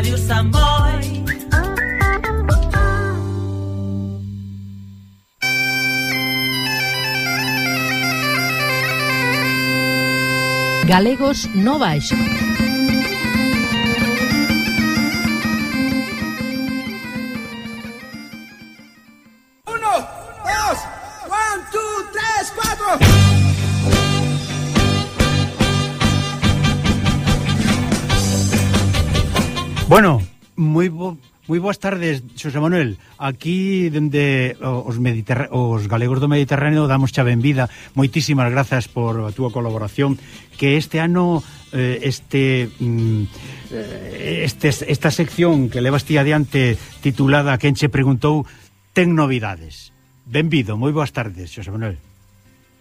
Radio Samboy. Galegos no baixo. Bueno, moi bo, moi boas tardes, Xosé Manuel. Aquí dende os Mediterra os galegos do Mediterráneo damos xa benvida. Moitísimas grazas por a túa colaboración que este ano eh, este mm, eh, este esta sección que levas ti adiante titulada Quen che preguntou ten novidades. Benvido, moi boas tardes, Xosé Manuel.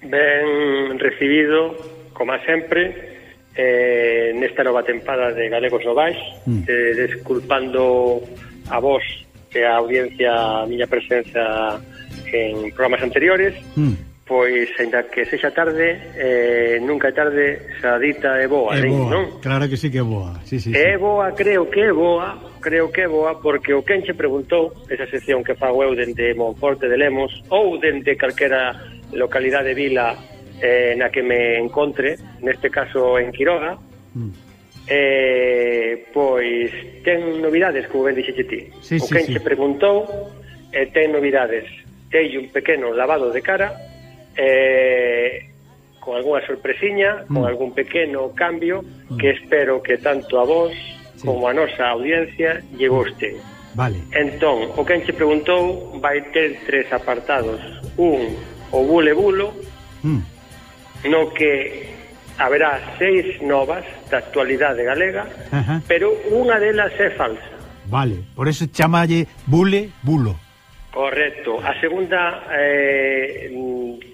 Ben recibido, como sempre, eh, nesta nova tempada de Galegos Novais mm. eh, desculpando a vos e a audiencia a miña presenza en programas anteriores mm. pois, ainda que sexa tarde eh, nunca é tarde xa dita é boa, é boa non? claro que sí que é boa sí, sí, é sí. boa, creo que é boa creo que é boa porque o Kenche preguntou esa sección que fago eu dende Monforte de Lemos ou dende calquera localidade vila eh, na que me encontre, neste caso en Quiroga, mm. Eh, pois ten novidades, como ben dixete ti. Sí, o quen sí, se preguntou eh, ten novidades. Tei un pequeno lavado de cara, eh, con algunha sorpresiña, mm. con algún pequeno cambio, mm. que espero que tanto a vos sí. como a nosa audiencia lle guste. Vale. Entón, o quen che preguntou vai ter tres apartados. Un, o bule bulo, mm no que haberá seis novas da actualidade galega, Ajá. pero unha delas é falsa. Vale, por eso chamalle bule bulo. Correcto. A segunda eh,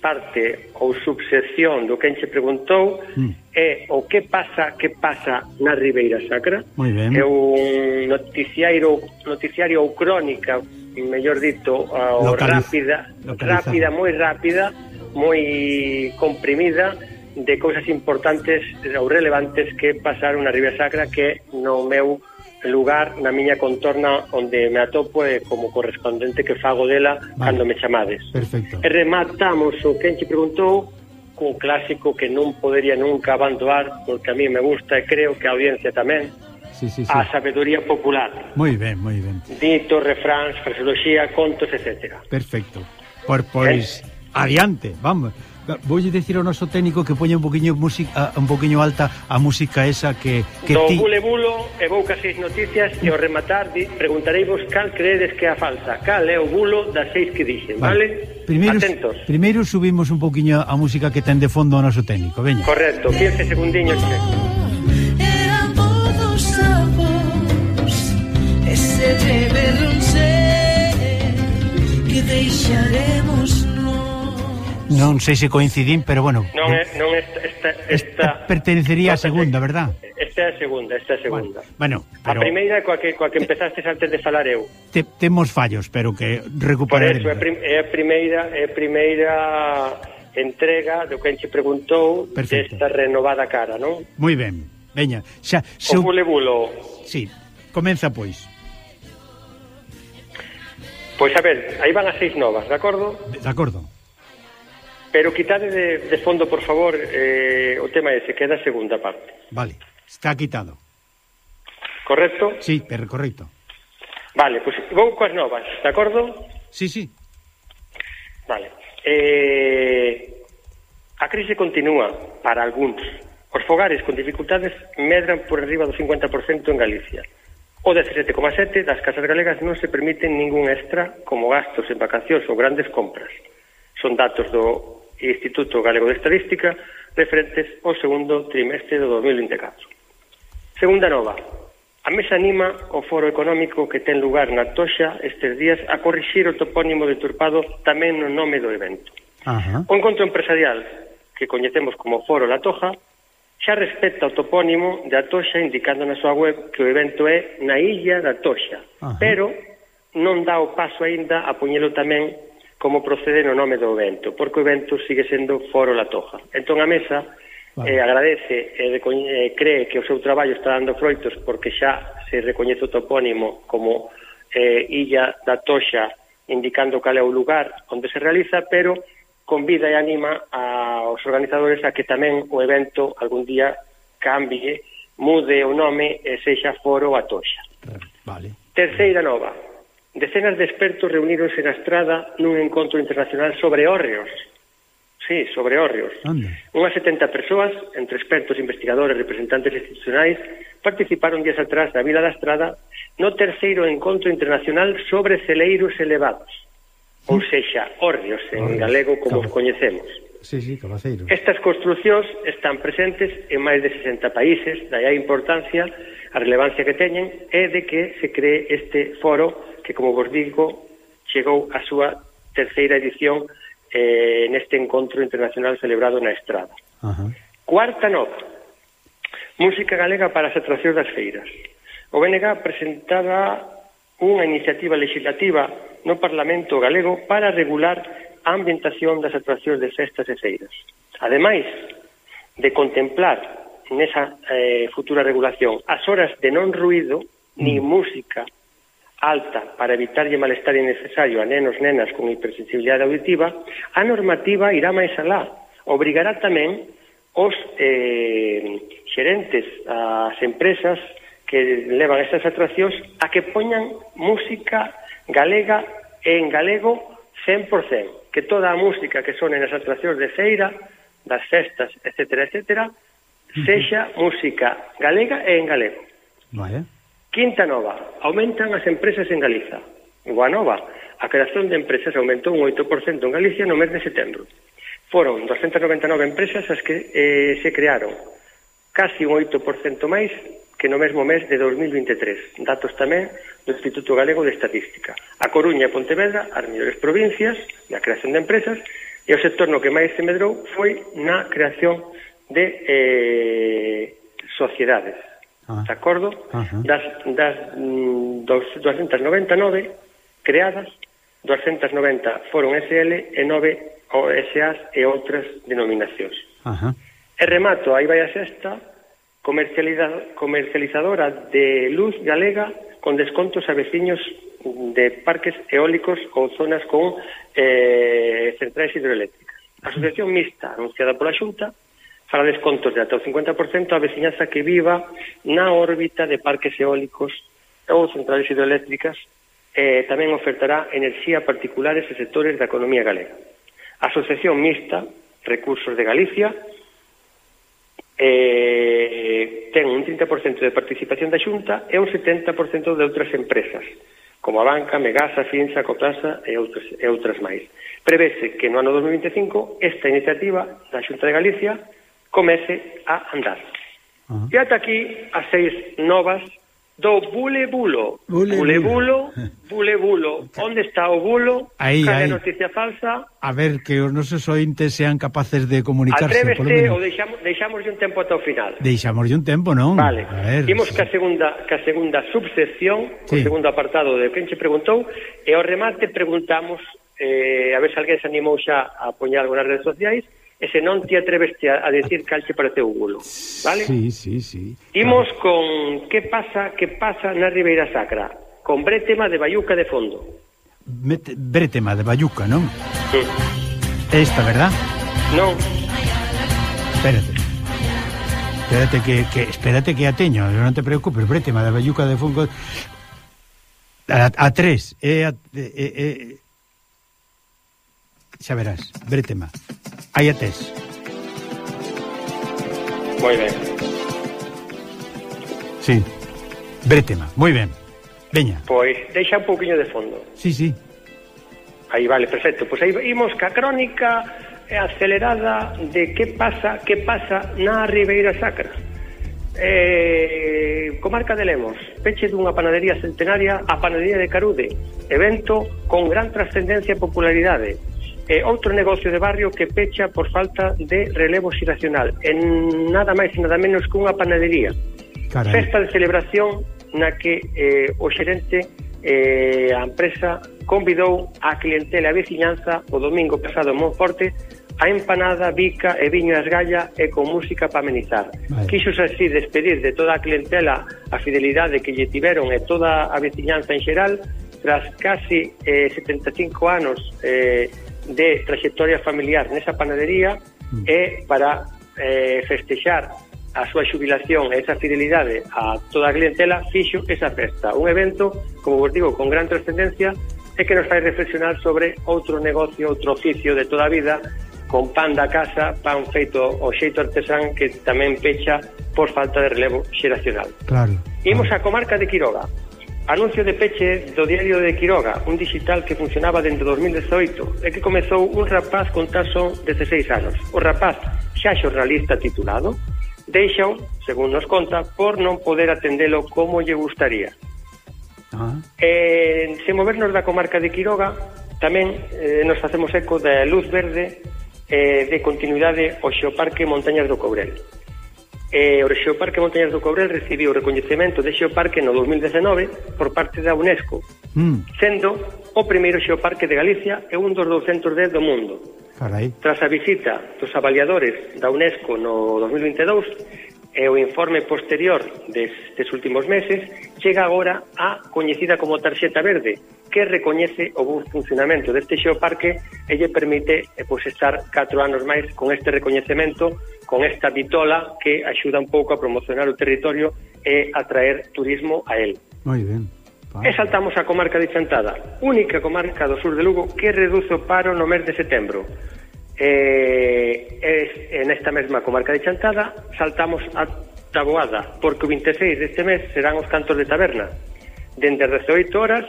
parte ou subsección do que enche preguntou mm. é o que pasa que pasa na Ribeira Sacra. É un noticiario, noticiario ou crónica, mellor dito, uh, rápida, rápida, moi rápida, moi comprimida de cousas importantes ou relevantes que pasaron na Ribeira Sacra que no meu lugar, na miña contorna onde me atopo e como correspondente que fago dela vale. cando me chamades. Perfecto. E rematamos o que enche preguntou co clásico que non podería nunca abandonar porque a mí me gusta e creo que a audiencia tamén sí, sí, sí. a sabedoría popular. Moi ben, moi ben. Ditos, refráns, fraseoloxía, contos, etc. Perfecto. Por pois... Eh? adiante, vamos. Voulle dicir ao noso técnico que poña un poquinho música ah, un poquinho alta a música esa que que Do ti... bule bulo e vou case seis noticias e ao rematar di, preguntareivos cal creedes que é a falsa, cal é o bulo das seis que dixen, vale? vale? Primeiro, Atentos. Primeiro subimos un poquinho a música que ten de fondo o noso técnico, veña. Correcto, 15 segundiños. Eran todos sapos Ese de ser Que deixaremos Non sei se coincidín, pero bueno. Non eh, é non esta, esta, esta, esta pertenecería a segunda, verdad? Esta é a segunda, esta é a segunda. Bueno, bueno pero, a primeira coa que coa que empezastes antes de falar eu. Te, temos fallos, pero que recuperaremos. Por eso, é, prim, é a primeira, é a primeira entrega do que enche preguntou Perfecto. desta renovada cara, non? Moi ben. Veña, xa... xa... O bulebulo. Sí, comeza, pois. Pois a ver, aí van as seis novas, de acordo? De, de acordo. Pero quitade de, de fondo, por favor, eh, o tema ese, que é da segunda parte. Vale, está quitado. Correcto? Sí, pero correcto. Vale, pois pues, vou coas novas, de acordo? Sí, sí. Vale. Eh, a crise continúa para algúns. Os fogares con dificultades medran por arriba do 50% en Galicia. O 17,7 das casas galegas non se permiten ningún extra como gastos en vacacións ou grandes compras. Son datos do Instituto Galego de Estadística referentes ao segundo trimestre do 2024. Segunda nova. A mesa anima o foro económico que ten lugar na Toxa estes días a corrixir o topónimo de Turpado tamén no nome do evento. Ajá. O encontro empresarial que coñecemos como Foro La Toja xa respecta o topónimo de Toxa indicando na súa web que o evento é na illa da Toxa, Ajá. pero non dá o paso aínda a poñelo tamén como procede no nome do evento, porque o evento sigue sendo foro la toja. Entón a mesa vale. eh, agradece e eh, eh, cree que o seu traballo está dando froitos porque xa se recoñece o topónimo como eh, Illa da Toxa indicando cal é o lugar onde se realiza, pero convida e anima aos organizadores a que tamén o evento algún día cambie, mude o nome e sexa foro a Toxa. Vale. Terceira nova, Decenas de expertos reuníronse na estrada nun encontro internacional sobre hórreos. Sí, sobre hórreos. Unhas 70 persoas, entre expertos, investigadores, representantes institucionais, participaron días atrás na Vila da Estrada no terceiro encontro internacional sobre celeiros elevados. Sí. Ou sexa, hórreos en hórreos. galego como Cabo. os coñecemos. Sí, sí, cabaceiros. Estas construcións están presentes en máis de 60 países, dai a importancia, a relevancia que teñen, é de que se cree este foro que, como vos digo, chegou a súa terceira edición eh, neste encontro internacional celebrado na Estrada. Uh -huh. Cuarta nota, música galega para as atraccións das feiras. O BNG presentaba unha iniciativa legislativa no Parlamento galego para regular a ambientación das atraccións de festas e feiras. Ademais de contemplar nesa eh, futura regulación as horas de non ruido, ni mm. música, alta para evitarlle malestar innecesario a nenos nenas con hipersensibilidade auditiva, a normativa irá máis alá. Obrigará tamén os eh, xerentes, as empresas que levan estas atraccións a que poñan música galega en galego 100%, que toda a música que sone nas atraccións de feira, das festas, etc., etc., sexa música galega e en galego. Vale. Quinta nova, aumentan as empresas en Galiza. Guanova, a creación de empresas aumentou un 8% en Galicia no mes de setembro. Foron 299 empresas as que eh, se crearon, casi un 8% máis que no mesmo mes de 2023. Datos tamén do Instituto Galego de Estatística. A Coruña e Pontevedra, as mellores provincias na creación de empresas, e o sector no que máis se medrou foi na creación de eh, sociedades, ah, de acordo? Ajá. Das, das mm, dos, 299 creadas, 290 foron SL e 9 OSAs e outras denominacións. Ajá. E remato, aí vai a sexta, comercializadora de luz galega con descontos a veciños de parques eólicos ou zonas con eh, centrais hidroeléctricas. A asociación mixta anunciada pola Xunta fará descontos de ata o 50% a veciñanza que viva na órbita de parques eólicos ou centrales hidroeléctricas eh, tamén ofertará enerxía a particulares e sectores da economía galega. Asociación Mixta Recursos de Galicia eh, ten un 30% de participación da Xunta e un 70% de outras empresas, como a Banca, Megasa, Finsa, Coplasa e outras, e outras máis. Prevese que no ano 2025 esta iniciativa da Xunta de Galicia comece a andar. Uh -huh. E ata aquí as seis novas do bulebulo. Bulebulo, bulebulo. Onde está o bulo? Aí, aí. noticia falsa? A ver, que os nosos ointes sean capaces de comunicarse. Atréveste ou deixamos, deixamos un tempo ata o final? Deixamos un tempo, non? Vale. A ver, Imos sí. ca segunda, ca segunda subsección, sí. o segundo apartado de quen se preguntou, e ao remate preguntamos, eh, a ver se alguén se animou xa a poñar algo nas redes sociais, e se non ti atreveste a, a decir cal che pareceu gulo, vale? Sí, sí, sí. Imos vale. con que pasa, que pasa na Ribeira Sacra, con Bretema de Bayuca de fondo. Mete, Bretema de Bayuca, non? Sí. Esta, verdad? Non. Espérate. Espérate que, que espérate que a teño, non te preocupes, Bretema de Bayuca de fondo a, a tres, é eh, a, eh, eh, xa verás, brétema. Aí a tes. Moi ben. Sí, brétema, moi ben. Veña. Pois, deixa un pouquiño de fondo. Sí, sí. Aí vale, perfecto. Pois aí imos ca crónica eh, acelerada de que pasa, que pasa na Ribeira Sacra. Eh, comarca de Lemos, peche dunha panadería centenaria a panadería de Carude, evento con gran trascendencia e popularidade, e outro negocio de barrio que pecha por falta de relevo xiracional en nada máis e nada menos que unha panadería Carai. festa de celebración na que eh, o xerente eh, a empresa convidou a clientela e veciñanza o domingo pasado en Monforte a empanada, bica e viño as galla e con música para amenizar. Vale. Quixos así despedir de toda a clientela a fidelidade que lle tiveron e toda a veciñanza en xeral tras casi eh, 75 anos eh, de trayectoria familiar nesa panadería mm. e para eh, festexar a súa xubilación e esa fidelidade a toda a clientela, fixo esa festa. Un evento, como vos digo, con gran trascendencia e que nos fai reflexionar sobre outro negocio, outro oficio de toda a vida, con pan da casa, pan feito o xeito artesán que tamén pecha por falta de relevo xeracional. Claro. Imos á comarca de Quiroga. Anuncio de peche do diario de Quiroga, un digital que funcionaba dentro 2018 e que comezou un rapaz con tan de 16 anos. O rapaz, xa xornalista titulado, deixao, según nos conta, por non poder atendelo como lle gustaría. Ah. Eh, se movernos da comarca de Quiroga, tamén eh, nos facemos eco da luz verde eh, de continuidade ao Xeoparque Montañas do Cobrel eh, o Xeoparque Montañas do Cobrel recibiu o recoñecemento de Xeoparque no 2019 por parte da UNESCO, mm. sendo o primeiro Xeoparque de Galicia e un dos 210 do mundo. Carai. Tras a visita dos avaliadores da UNESCO no 2022 e o informe posterior destes últimos meses, chega agora a coñecida como tarxeta verde, que recoñece o bo funcionamento deste xeoparque e lle permite eh, pois, estar 4 anos máis con este recoñecemento con esta vitola que axuda un pouco a promocionar o territorio e atraer turismo a él. Moi ben. E saltamos a comarca de Chantada, única comarca do sur de Lugo que reduce o paro no mes de setembro. Eh, es, en esta mesma comarca de Chantada saltamos a Taboada, porque o 26 deste mes serán os cantos de taberna. Dende as 18 horas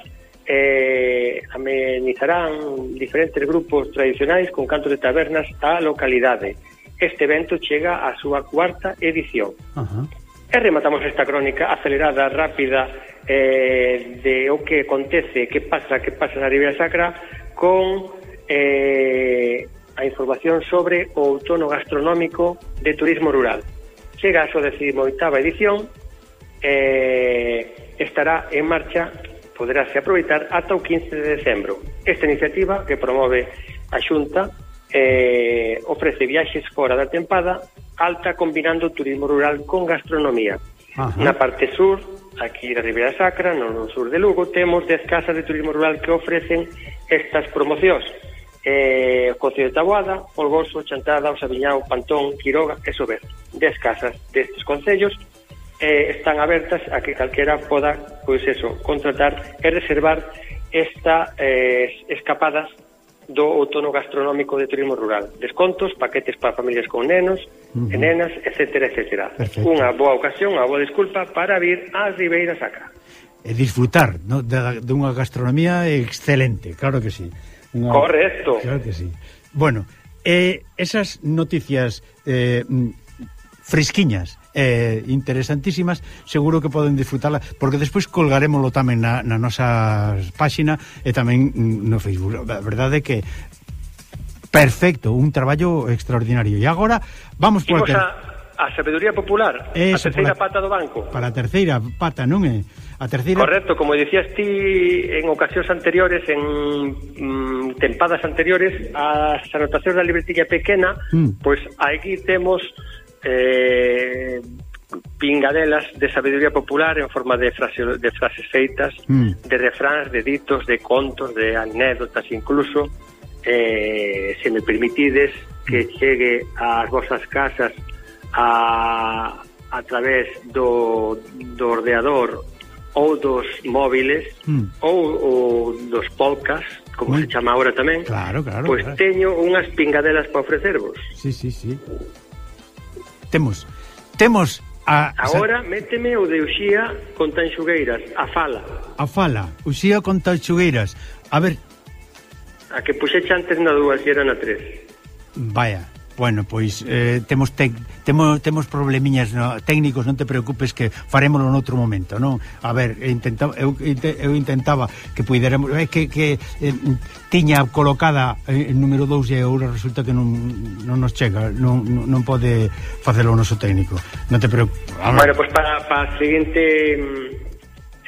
eh, amenizarán diferentes grupos tradicionais con cantos de tabernas á localidade este evento chega á súa cuarta edición. Ajá. E rematamos esta crónica acelerada, rápida, eh, de o que acontece, que pasa, que pasa na Ribeira Sacra, con eh, a información sobre o outono gastronómico de turismo rural. Chega a súa 18ª edición, eh, estará en marcha, poderáse aproveitar ata o 15 de decembro. Esta iniciativa que promove a Xunta eh, ofrece viaxes fora da tempada alta combinando turismo rural con gastronomía. Ajá. Na parte sur, aquí da Ribeira Sacra, no sur de Lugo, temos 10 casas de turismo rural que ofrecen estas promocións. Eh, Cocio de Taboada, Olgoso, Chantada, Osaviñao, Pantón, Quiroga e Sober. 10 casas destes concellos eh, están abertas a que calquera poda, pois eso, contratar e reservar esta eh, escapadas do outono gastronómico de turismo rural. Descontos, paquetes para familias con nenos uh -huh. e nenas, etcétera, etcétera. Perfecto. Unha boa ocasión, unha boa disculpa para vir ás Ribeiras acá. E disfrutar no, de, de unha gastronomía excelente, claro que sí. Unha... Correcto. Claro que sí. Bueno, eh, esas noticias eh, mm, fresquiñas eh, interesantísimas, seguro que poden disfrutarla, porque despois colgaremoslo tamén na, na nosa páxina e tamén no Facebook. A verdade é que perfecto, un traballo extraordinario. E agora vamos por... Ter... A, a sabeduría popular, Eso, a terceira pata do banco. Para a terceira pata, non é? A terceira... Correcto, como dicías ti en ocasións anteriores, en mm, tempadas anteriores, as anotacións da libretiña pequena, mm. pois aquí temos eh, pingadelas de sabiduría popular en forma de, frase, de frases feitas, mm. de refráns, de ditos, de contos, de anécdotas incluso. Eh, se me permitides que mm. chegue ás vosas casas a, a través do, do ordeador ou dos móviles mm. ou, ou dos podcast como Uy. se chama agora tamén claro, claro, pois claro. teño unhas pingadelas para ofrecervos sí, sí, sí Temos, temos a... Agora méteme o de Uxía con Tanxugueiras, a fala. A fala, Uxía con Tanxugueiras. A ver... A que puxeche antes na dúas e era na tres. Vaya, Bueno, pois eh, temos tec, temos temos problemiñas no, técnicos, non te preocupes que farémolo noutro momento, non? A ver, intentaba eu, eu intentaba que puidéramos, é que, que eh, tiña colocada eh, número 2 e agora resulta que non, non nos chega, non, non pode facelo o noso técnico. Non te preocupes. Bueno, pois pues para, para a seguinte mm,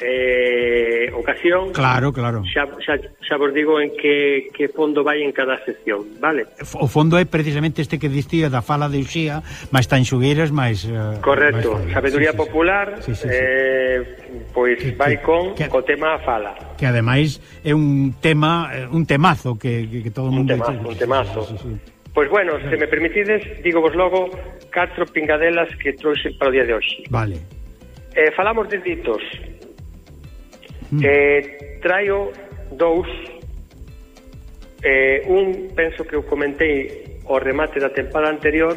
eh, ocasión. Claro, claro. Xa, xa, xa vos digo en que, que fondo vai en cada sección, vale? O fondo é precisamente este que distía da fala de Uxía, máis tan xugueiras, máis... Uh, Correcto, máis, sabeduría sí, sí, popular, sí, sí, sí. Eh, pois que, vai con que, co tema a fala. Que ademais é un tema, eh, un temazo que, que, que todo o mundo... Un temazo, un temazo. Sí, sí, sí. Pois bueno, se me permitides, digo vos logo catro pingadelas que trouxe para o día de hoxe. Vale. Eh, falamos de ditos, Mm. Eh, traio dous eh, un penso que eu comentei o remate da tempada anterior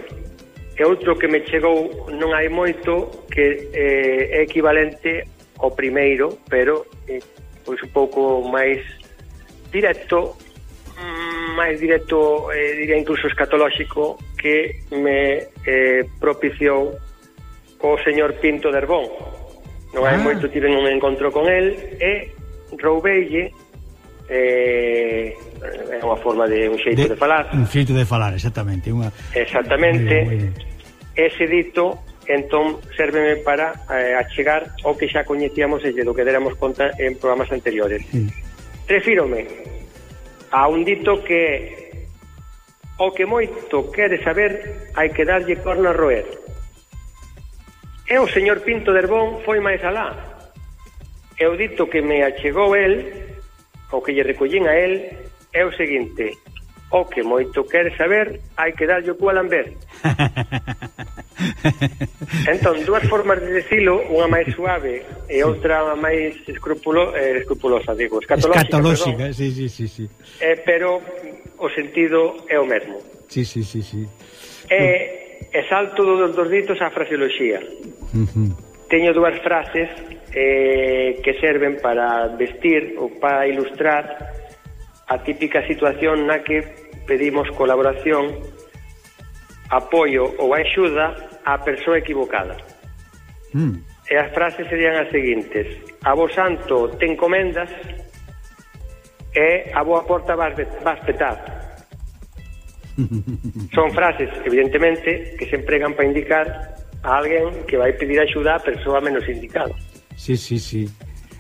e outro que me chegou non hai moito que eh, é equivalente ao primeiro pero eh, pois un pouco máis directo mm, máis directo, eh, diría incluso escatolóxico que me eh, propiciou o señor Pinto de Herbón Non hai ah. moito tiven un encontro con el e roubeille eh, é unha forma de un xeito de, de falar. Un xeito de falar, exactamente. Unha... Exactamente. Ese dito entón serveme para eh, achegar o que xa coñecíamos e do que deramos conta en programas anteriores. Sí. Refírome a un dito que o que moito quere saber hai que darlle corno a roer. E o señor Pinto de Herbón foi máis alá. E o dito que me achegou el, o que lle recollín a el, é o seguinte, o que moito quer saber, hai que darlle o cu a lamber. entón, dúas formas de dicilo, unha máis suave e outra máis escrupulo, eh, escrupulosa, digo, escatolóxica. Escatolóxica, perdón. sí, sí, sí. sí. Eh, pero o sentido é o mesmo. Sí, sí, sí, sí. Eh, no. E salto dos dos ditos á fraseoloxía. Uh. Teño dúas frases eh, que serven para vestir ou para ilustrar a típica situación na que pedimos colaboración, apoio ou axuda á persoa equivocada. Mm. E as frases serían as seguintes. A vos santo ten comendas e a boa porta vas, vas petar. Son frases, evidentemente, que se empregan para indicar a alguén que vai pedir axuda a persoa menos indicada. Sí, sí, sí.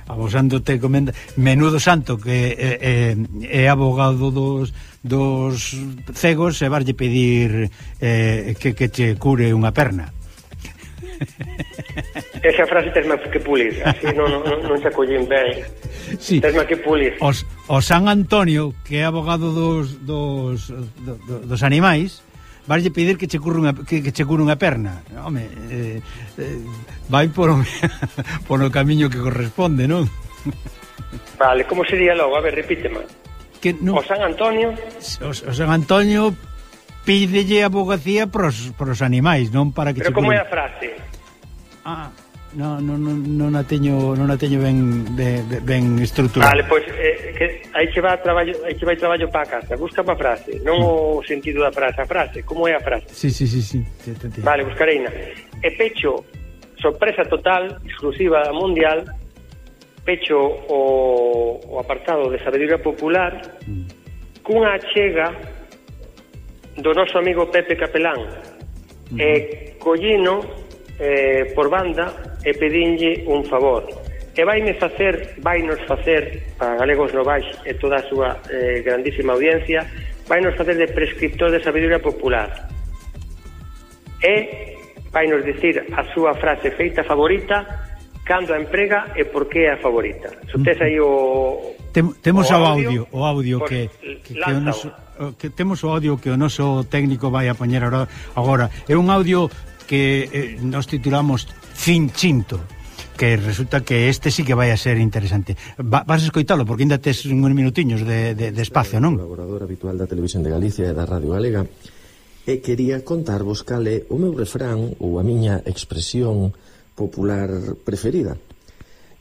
Abosando te comenta Menudo Santo que eh, eh, é, é, é abogado dos, dos cegos e varlle pedir eh, que, que che cure unha perna. Esa frase tesma que pulir, así non, non, non se acollín ben. Sí. Tesma que pulir. Os, o San Antonio, que é abogado dos, dos, dos, dos animais, vaslle pedir que che curra unha, que, que che cure unha perna. Home, eh, eh, vai por o, por o camiño que corresponde, non? Vale, como sería logo? A ver, repíteme. Que, no, o San Antonio... O, o San Antonio pídelle a abogacía pros, pros animais, non para que... Pero como é a frase? Ah, No, no, no, non a teño non a teño ben ben, ben estruturada. Vale, pois eh, que aí che va traballo, aí che vai traballo para casa. Busca a frase, non sí. o sentido da frase, a frase, como é a frase? Sí, sí, sí, sí. Te, te, te. Vale, buscareina. E pecho sorpresa total, exclusiva mundial. Pecho o, o apartado de sabedoria popular mm. cunha achega do noso amigo Pepe Capelán. Mm. E collino eh, por banda e pedinlle un favor. E vaime facer, vainos facer, a Galegos Novais e toda a súa eh, grandísima audiencia, vainos facer de prescriptor de sabiduría popular. E vainos dicir a súa frase feita favorita cando a emprega e por que é a favorita. Se tes aí o Tem, temos o audio, o audio pues, que que, que, o noso, que temos o audio que o noso técnico vai a poñer agora, agora. É un audio que eh, nos titulamos Finchinto que resulta que este sí que vai a ser interesante. Va, vas escoitalo, porque ainda tes uns minutiños de, de, de espacio, non? Colaborador habitual da Televisión de Galicia e da Radio Galega e quería contarvos cale o meu refrán ou a miña expresión popular preferida.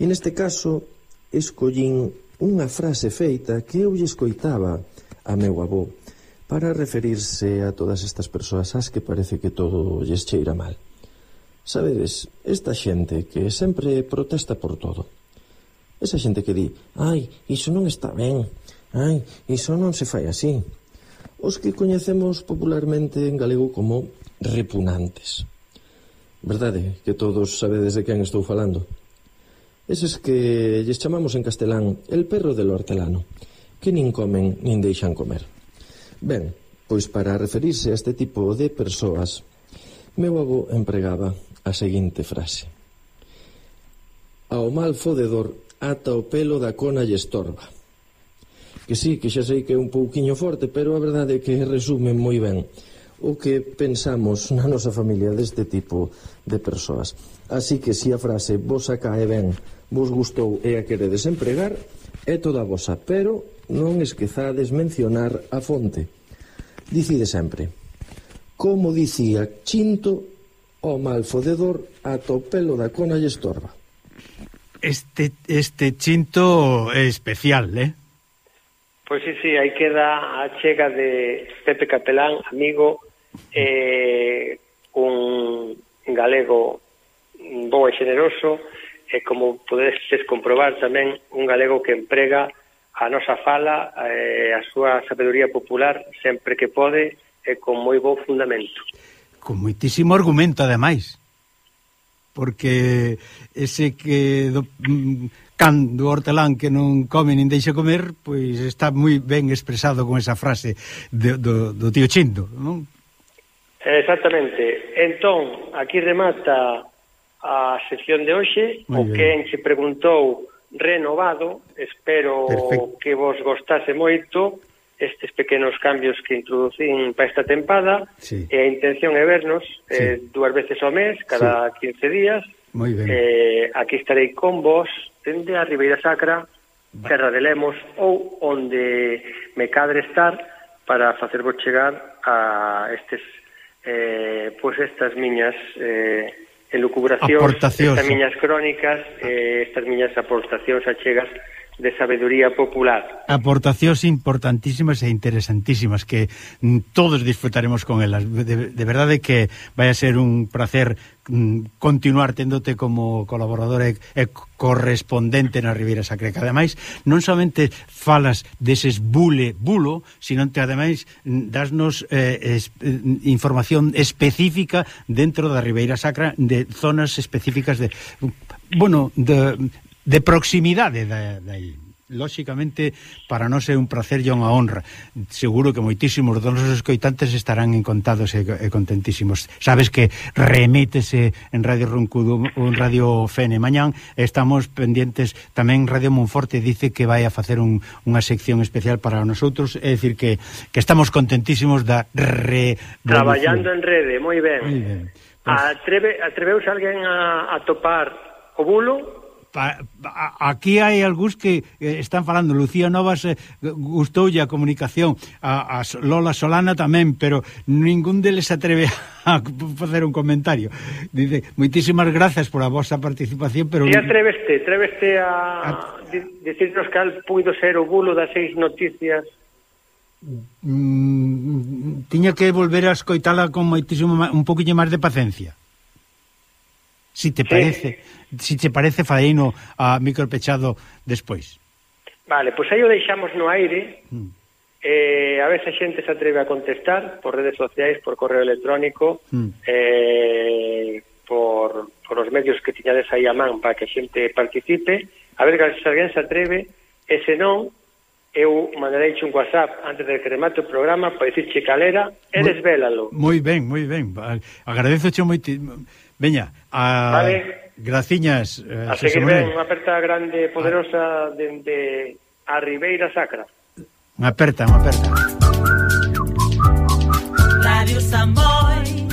E neste caso escollín unha frase feita que eu lle escoitaba a meu avó para referirse a todas estas persoas ás que parece que todo lles cheira mal. Sabedes, esta xente que sempre protesta por todo. Esa xente que di, ai, iso non está ben, ai, iso non se fai así. Os que coñecemos popularmente en galego como repunantes. Verdade que todos sabedes de quen estou falando? Eses que lles chamamos en castelán el perro del hortelano, que nin comen nin deixan comer. Ben, pois para referirse a este tipo de persoas, meu avó empregaba a seguinte frase. Ao mal fodedor ata o pelo da cona lle estorba. Que sí, que xa sei que é un pouquiño forte, pero a verdade é que resume moi ben o que pensamos na nosa familia deste tipo de persoas. Así que se si a frase vos acae ben, vos gustou e a queredes empregar, é toda vosa, pero non esquezades mencionar a fonte. Dicide sempre, como dicía Chinto, o malfodedor ata o pelo da cona lle estorba. Este, este Chinto é especial, eh? Pois sí, sí, aí queda a chega de Pepe Capelán, amigo, eh, un galego bo e generoso, e como podedes comprobar tamén un galego que emprega a nosa fala e eh, a súa sabedoría popular sempre que pode e con moi bo fundamento. Con moitísimo argumento, ademais. Porque ese que do, mm, can do hortelán que non come nin deixa comer, pois está moi ben expresado con esa frase de, do, do tío Chindo, non? Exactamente. Entón, aquí remata a sección de hoxe, o que enche preguntou renovado. Espero Perfecto. que vos gostase moito estes pequenos cambios que introducín para esta tempada. Sí. E a intención é vernos eh, sí. eh, dúas veces ao mes, cada sí. 15 días. Muy ben. Eh, aquí estarei con vos dende a Ribeira Sacra, Va. Terra de Lemos ou onde me cadre estar para facervos chegar a estes eh, pois estas miñas eh, elucubracións, estas miñas crónicas, eh, estas miñas aportacións achegas de sabeduría popular. Aportacións importantísimas e interesantísimas que mm, todos disfrutaremos con elas. De, de verdade que vai a ser un placer mm, continuar tendote como colaborador e, e correspondente na Ribeira Sacra que ademais non somente falas deses bule bulo, sino que ademais mm, dasnos eh, es, eh, información específica dentro da Ribeira Sacra de zonas específicas de bueno, de de proximidade da, da il. Lóxicamente, para nós é un placer e unha honra. Seguro que moitísimos dos nosos coitantes estarán encontados e, e contentísimos. Sabes que remítese en Radio Roncudo, en Radio Fene mañán, estamos pendientes tamén Radio Monforte dice que vai a facer un, unha sección especial para nosotros, é dicir que, que estamos contentísimos da re... Traballando en rede, moi ben. Moi ben. Pues... Atreve, atreveus alguén a, a topar o bulo? pa, pa, aquí hai algúns que eh, están falando, Lucía Novas eh, gustoulle a comunicación, a, a Lola Solana tamén, pero ningún deles atreve a facer un comentario. Dice, moitísimas grazas por a vosa participación, pero... E atreveste, atreveste a, a... dicirnos cal puido ser o bulo das seis noticias mm, tiña que volver a escoitala con moitísimo un poquinho máis de paciencia si te parece, sí. si te parece faeino a micropechado despois. Vale, pois aí o deixamos no aire. Mm. Eh, a veces a xente se atreve a contestar por redes sociais, por correo electrónico, mm. eh, por, por os medios que tiñades aí a man para que a xente participe. A ver se alguén se atreve, e se non, eu mandarei un WhatsApp antes de que remate o programa para dicirche calera e desvélalo. Moi ben, moi ben. Agradezoche moito Veña, a... Vale. Graciñas, eh, a seguir ben, unha aperta grande, poderosa, dende a Ribeira Sacra. Unha aperta, unha aperta. Radio Samboy